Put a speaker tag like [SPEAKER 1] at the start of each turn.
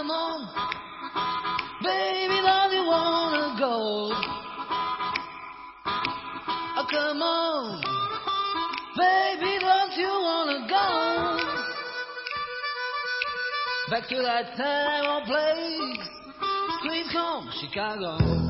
[SPEAKER 1] come on. Baby, don't you wanna go? Oh, come on. Baby, don't you wanna go? Back to that time or place. Please come, Chicago.